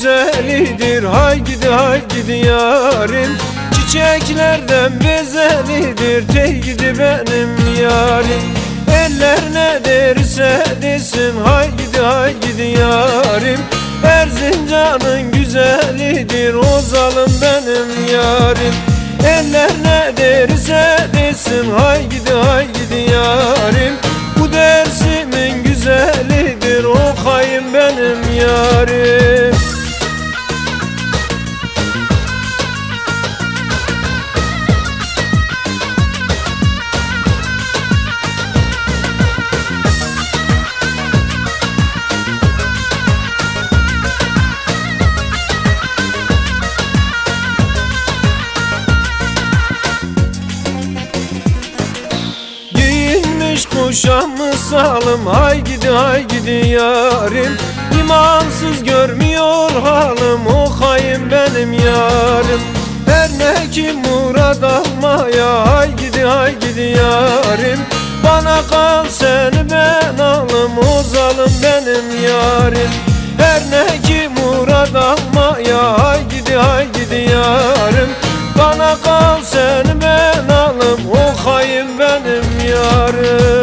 güzelidir Hay gidi hay gidi yarim Çiçeklerden bezelidir Tey gidi benim yarim. Eller ne derse desin Hay gidi hay gidi yarim Erzincan'ın güzelidir O zalim benim yarim. Eller ne derse desin Hay gidi hay gidi yarim Bu dersimin Uşağımı salım hay gidi hay gidi yarim. İmansız görmüyor halim. O kayın benim yarim. Her Dernekim murad almaya hay gidi hay gidi yarim. Bana kal seni ben alım. O zalim benim yarim. Her Dernekim murad almaya hay gidi hay gidi yarim. Bana kal seni ben alım. O hain benim yarım